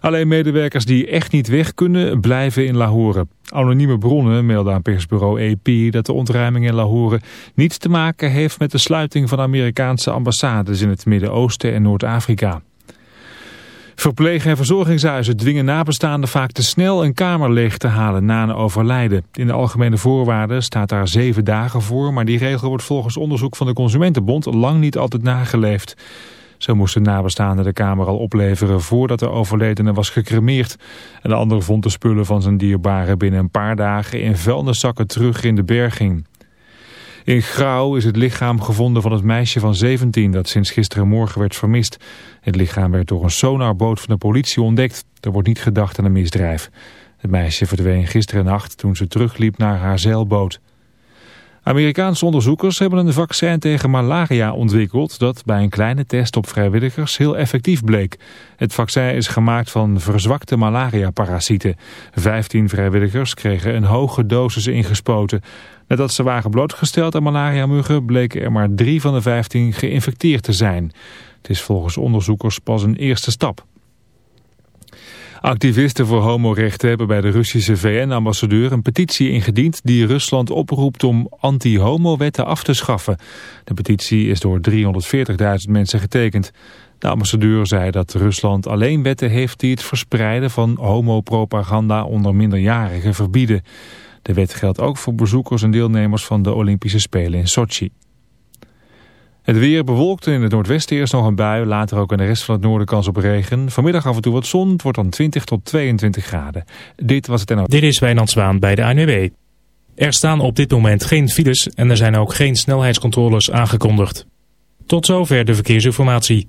Alleen medewerkers die echt niet weg kunnen, blijven in Lahore. Anonieme bronnen melden aan persbureau AP dat de ontruiming in Lahore niets te maken heeft met de sluiting van Amerikaanse ambassades in het Midden-Oosten en Noord-Afrika. Verpleeg- en verzorgingshuizen dwingen nabestaanden vaak te snel een kamer leeg te halen na een overlijden. In de algemene voorwaarden staat daar zeven dagen voor, maar die regel wordt volgens onderzoek van de Consumentenbond lang niet altijd nageleefd. Zo moesten nabestaanden de kamer al opleveren voordat de overledene was gecremeerd. En de ander vond de spullen van zijn dierbare binnen een paar dagen in vuilniszakken terug in de berging. In Grauw is het lichaam gevonden van het meisje van 17 dat sinds gisterenmorgen werd vermist. Het lichaam werd door een sonarboot van de politie ontdekt. Er wordt niet gedacht aan een misdrijf. Het meisje verdween gisteren nacht toen ze terugliep naar haar zeilboot. Amerikaanse onderzoekers hebben een vaccin tegen malaria ontwikkeld dat bij een kleine test op vrijwilligers heel effectief bleek. Het vaccin is gemaakt van verzwakte malaria-parasieten. Vijftien vrijwilligers kregen een hoge dosis ingespoten. Nadat ze waren blootgesteld aan malaria-muggen bleken er maar drie van de vijftien geïnfecteerd te zijn. Het is volgens onderzoekers pas een eerste stap. Activisten voor homorechten hebben bij de Russische VN-ambassadeur een petitie ingediend die Rusland oproept om anti-homo-wetten af te schaffen. De petitie is door 340.000 mensen getekend. De ambassadeur zei dat Rusland alleen wetten heeft die het verspreiden van homopropaganda onder minderjarigen verbieden. De wet geldt ook voor bezoekers en deelnemers van de Olympische Spelen in Sochi. Het weer bewolkt in het noordwesten eerst nog een bui, later ook in de rest van het noorden kans op regen. Vanmiddag af en toe wat zon, het wordt dan 20 tot 22 graden. Dit was het en Dit is Wijnand Zwaan bij de ANWB. Er staan op dit moment geen files en er zijn ook geen snelheidscontroles aangekondigd. Tot zover de verkeersinformatie.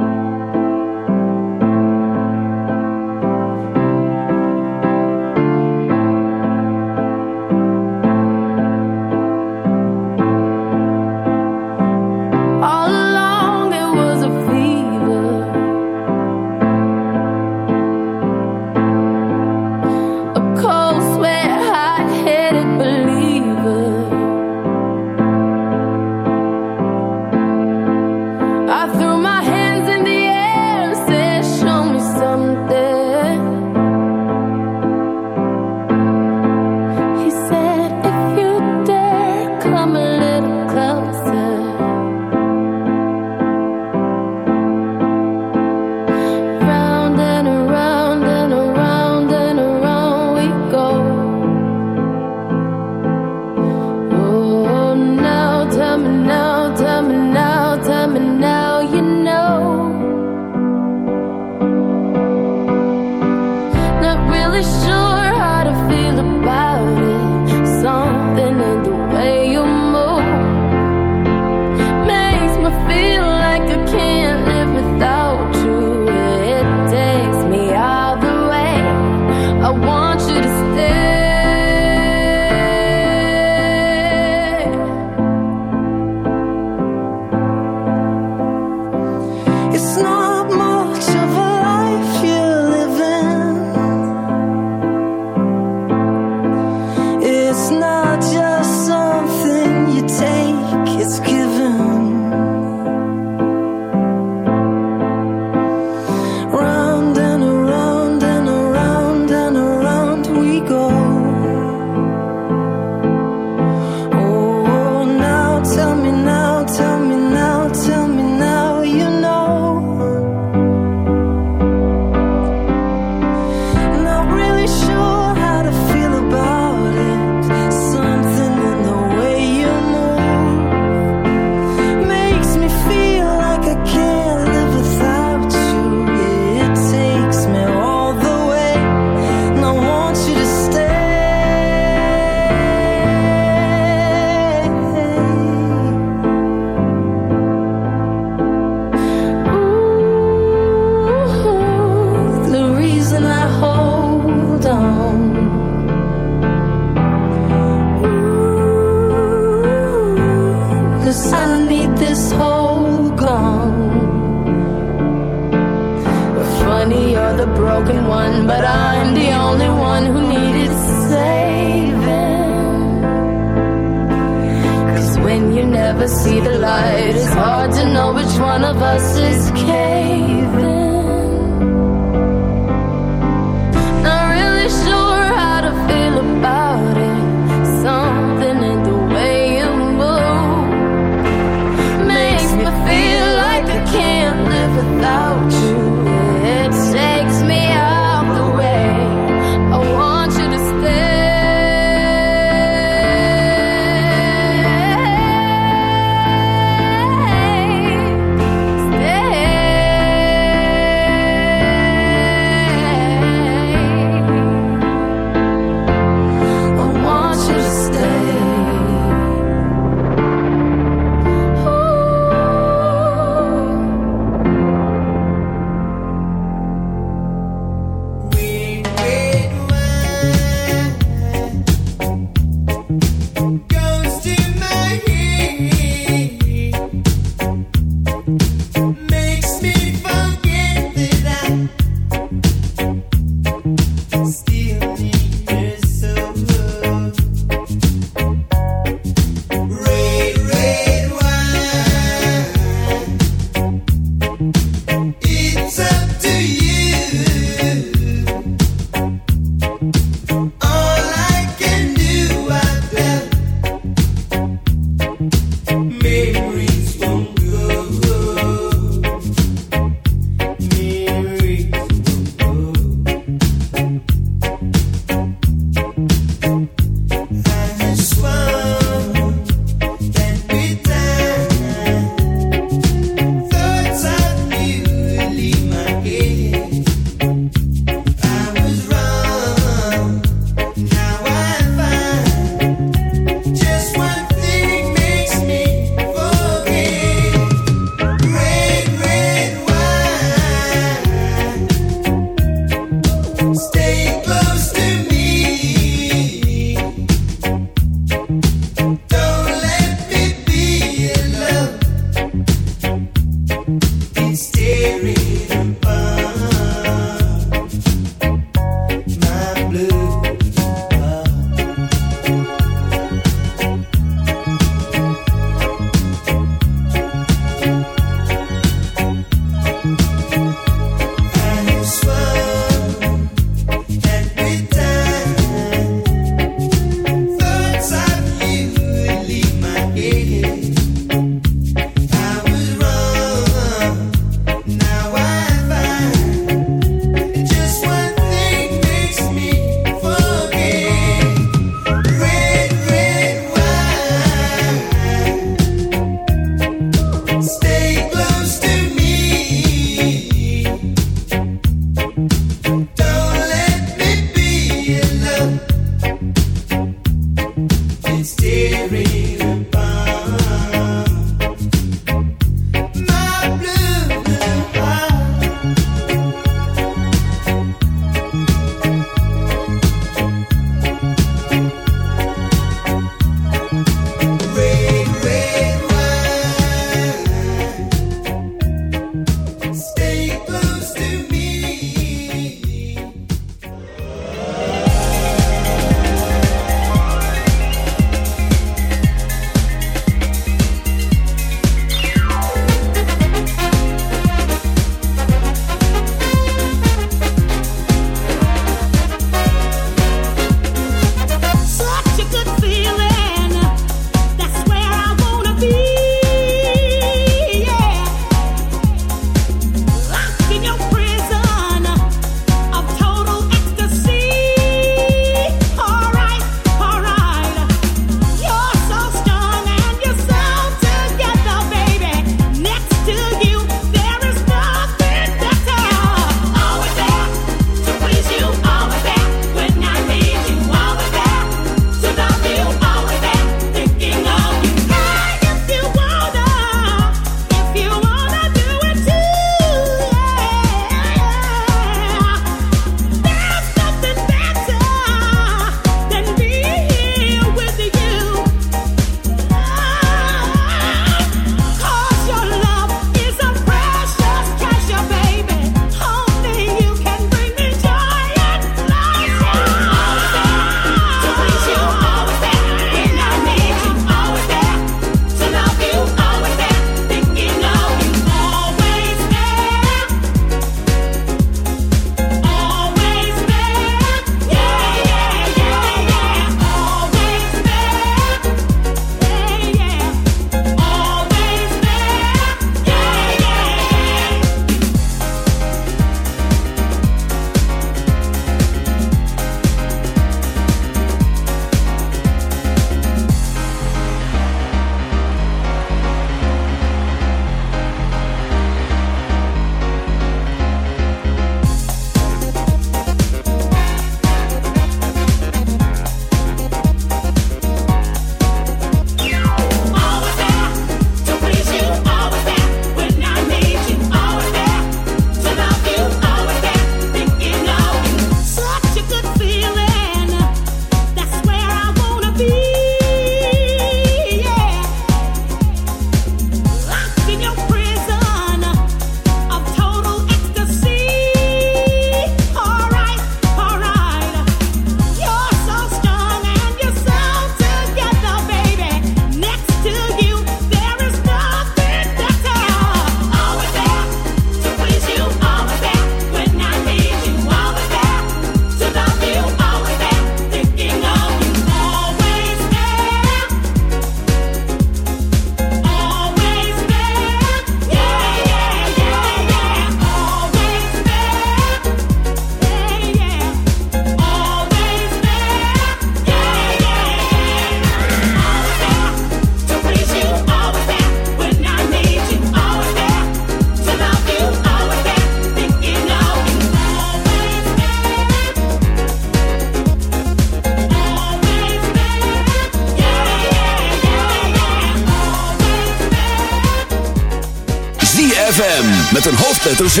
Hoofdletter Z.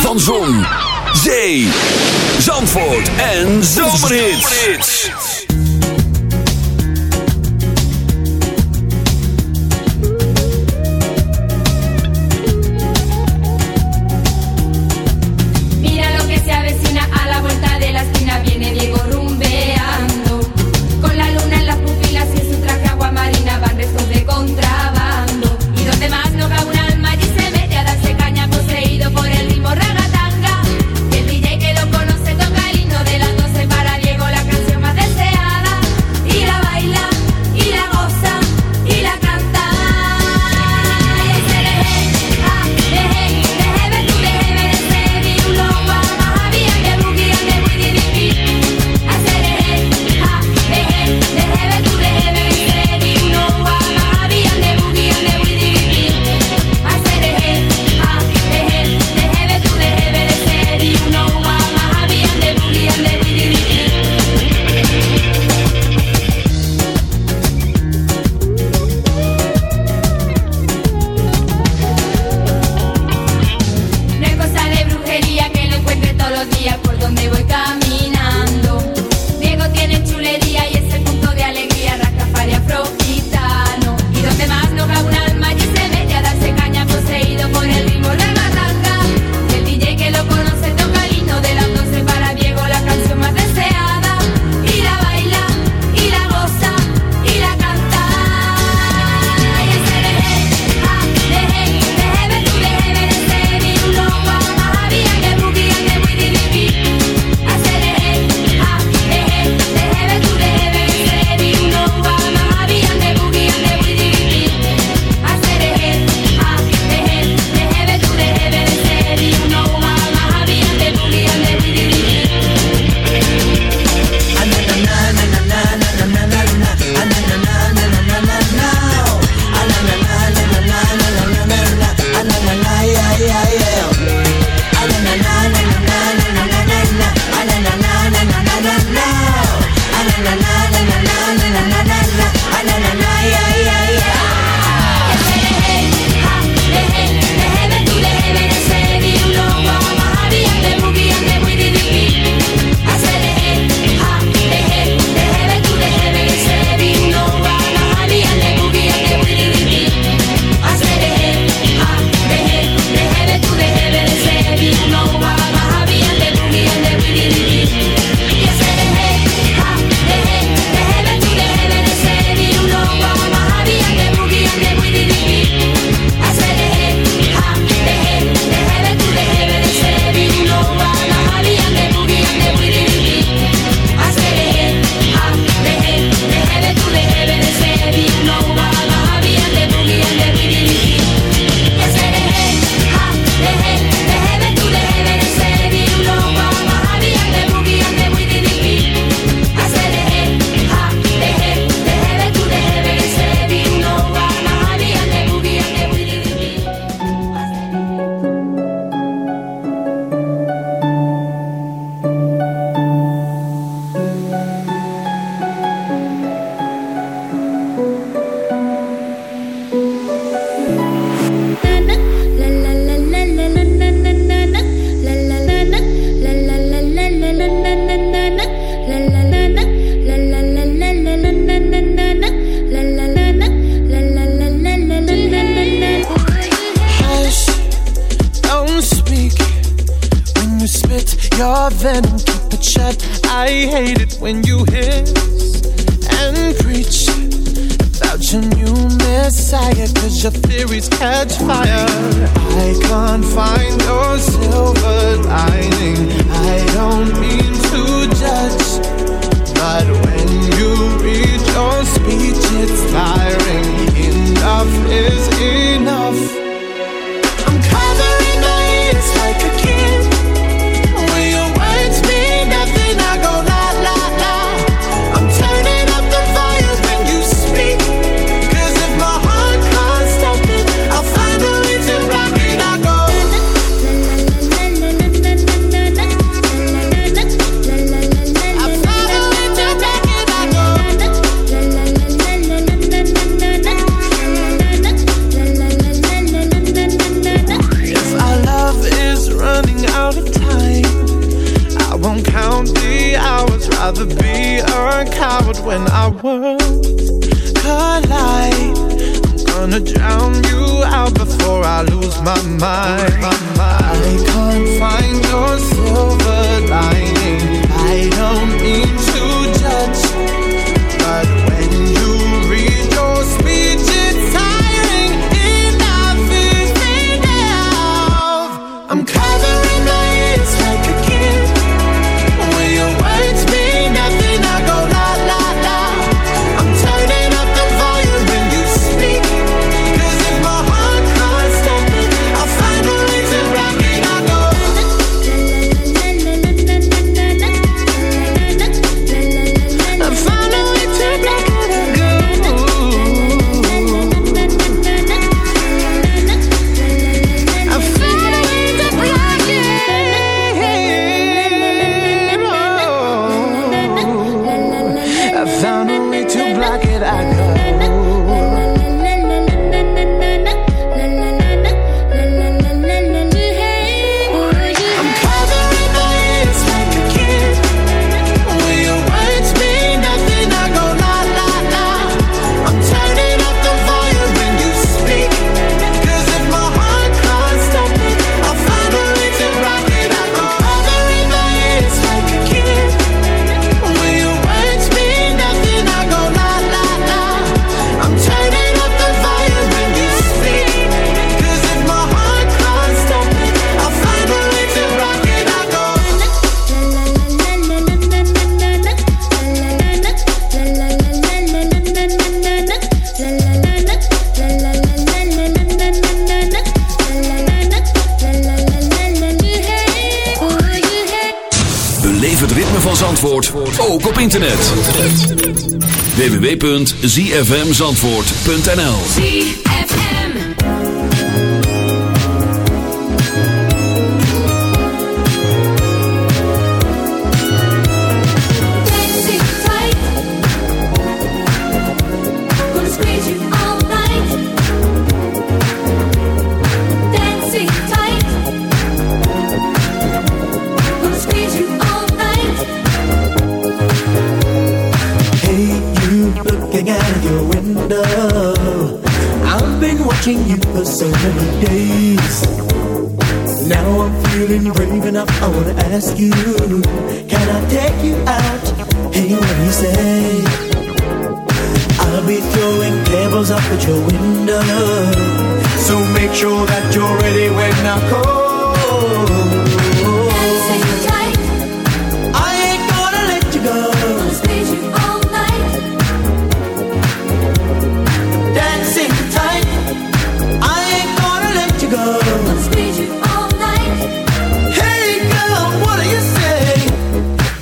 Van Zon, www.zfmzandvoort.nl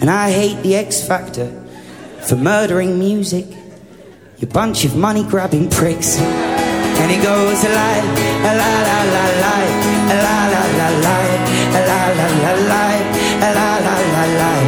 And I hate the X Factor for murdering music, you bunch of money grabbing pricks. And it goes a la a la la la la la la la la la la la la la la la la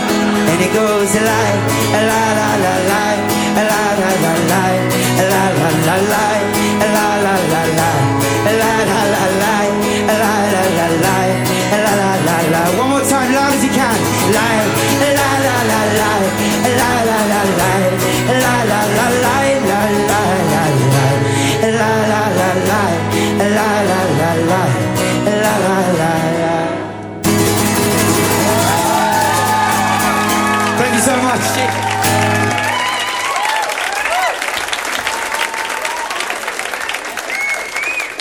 And it goes a la la la la la la la la la la la la la la la la la la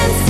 dance.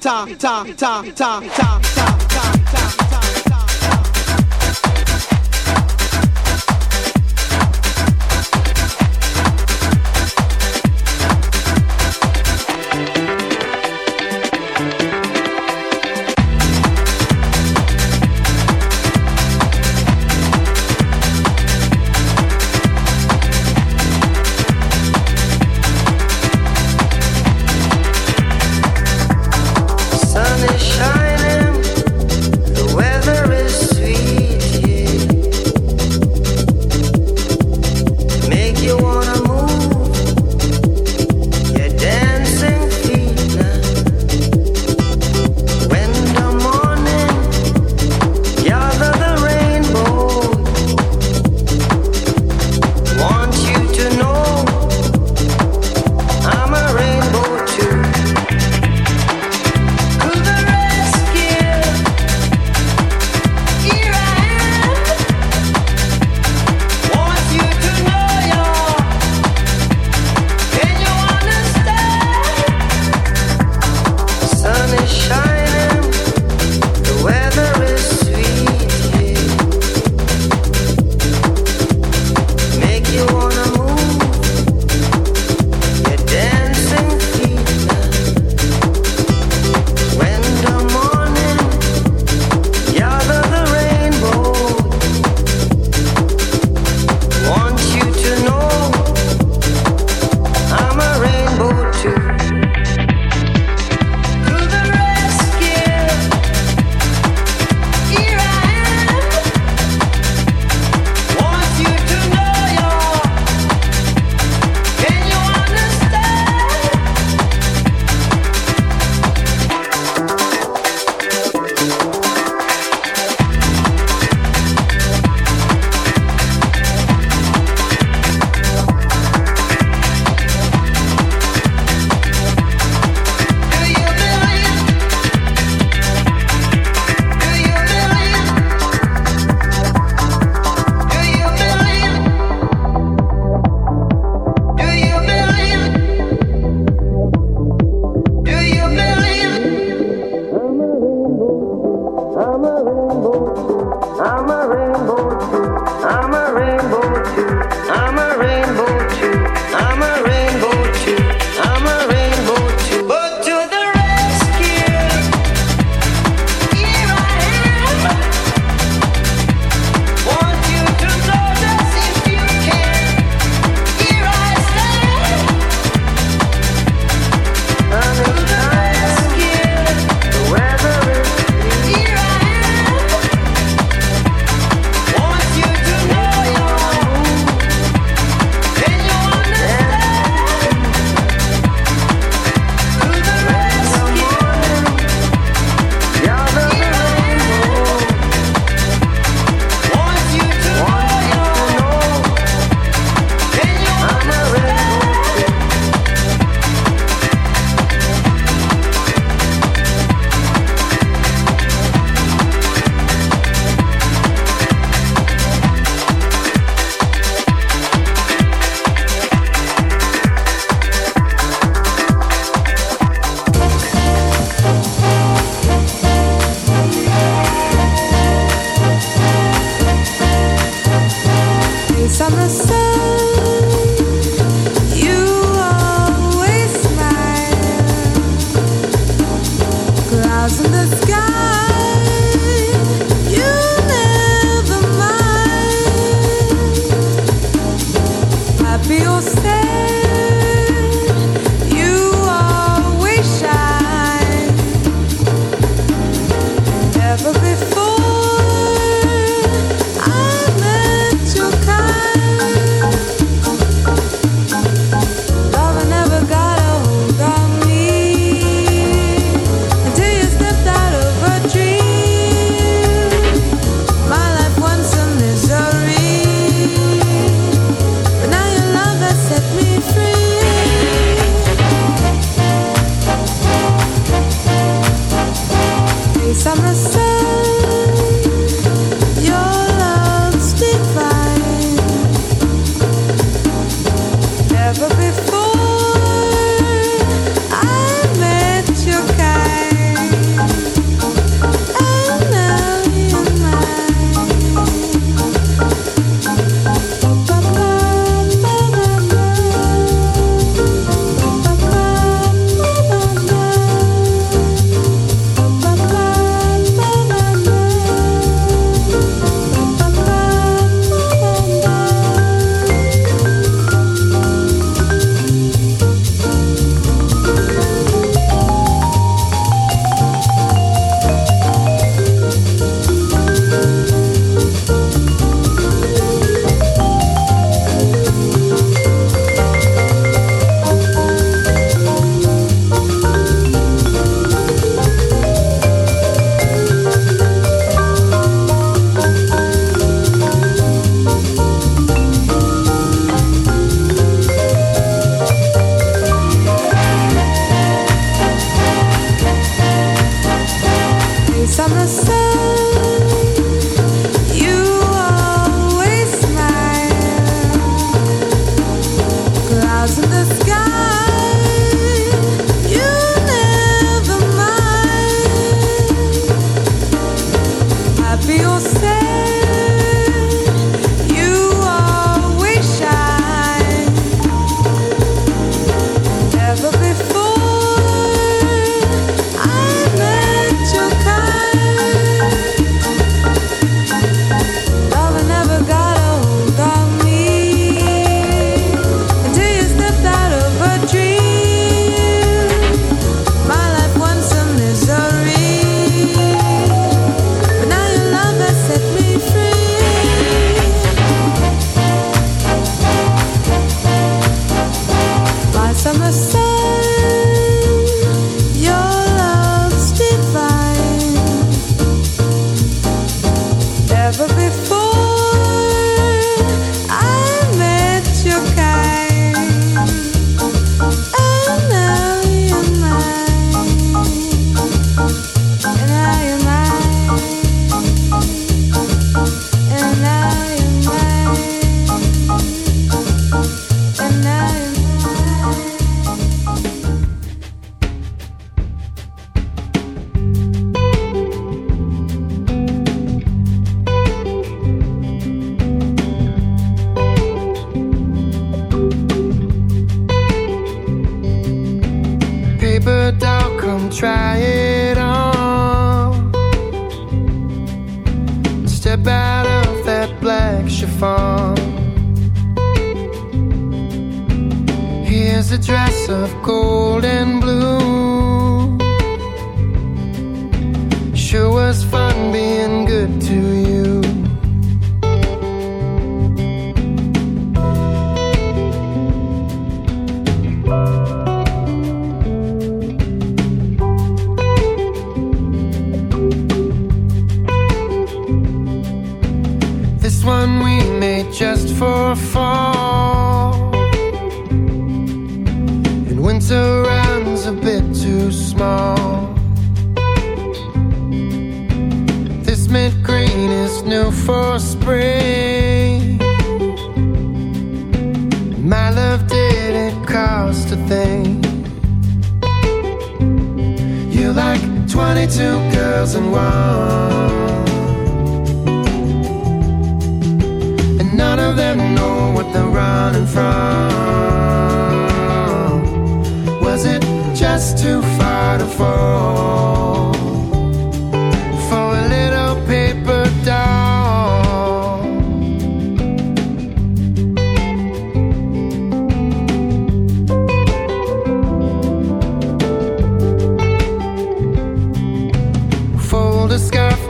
他他他他他。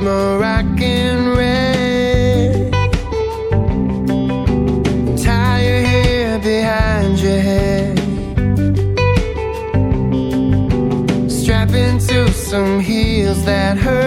Moroccan red. Tie your hair behind your head. Strap into some heels that hurt.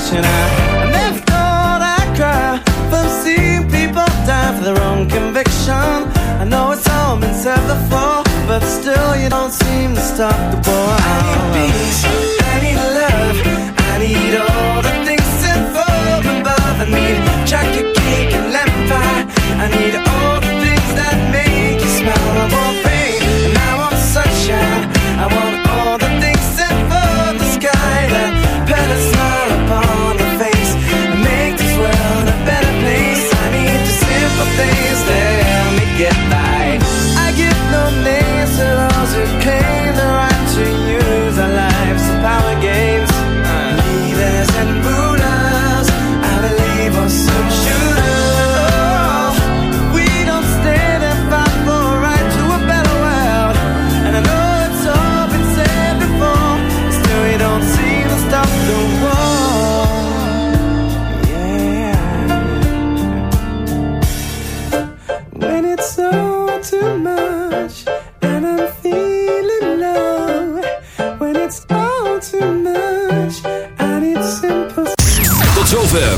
passion. I, never thought I'd cry from seeing people die for their own conviction. I know it's all been said before, but still you don't seem to stop the boy. I need peace, I need love, I need all the things sent from above. I need chocolate cake and lemon pie. I need all the things that make you smile.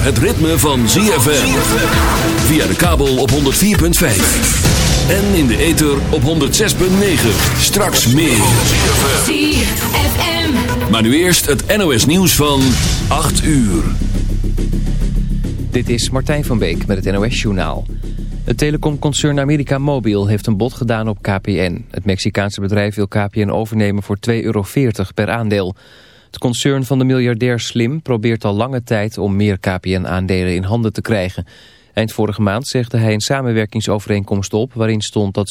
Het ritme van ZFM. Via de kabel op 104.5. En in de ether op 106.9. Straks meer. ZFM. Maar nu eerst het NOS nieuws van 8 uur. Dit is Martijn van Beek met het NOS-journaal. Het telecomconcern America Mobil heeft een bod gedaan op KPN. Het Mexicaanse bedrijf wil KPN overnemen voor 2,40 euro per aandeel. Het concern van de miljardair Slim probeert al lange tijd om meer KPN-aandelen in handen te krijgen. Eind vorige maand zegde hij een samenwerkingsovereenkomst op waarin stond dat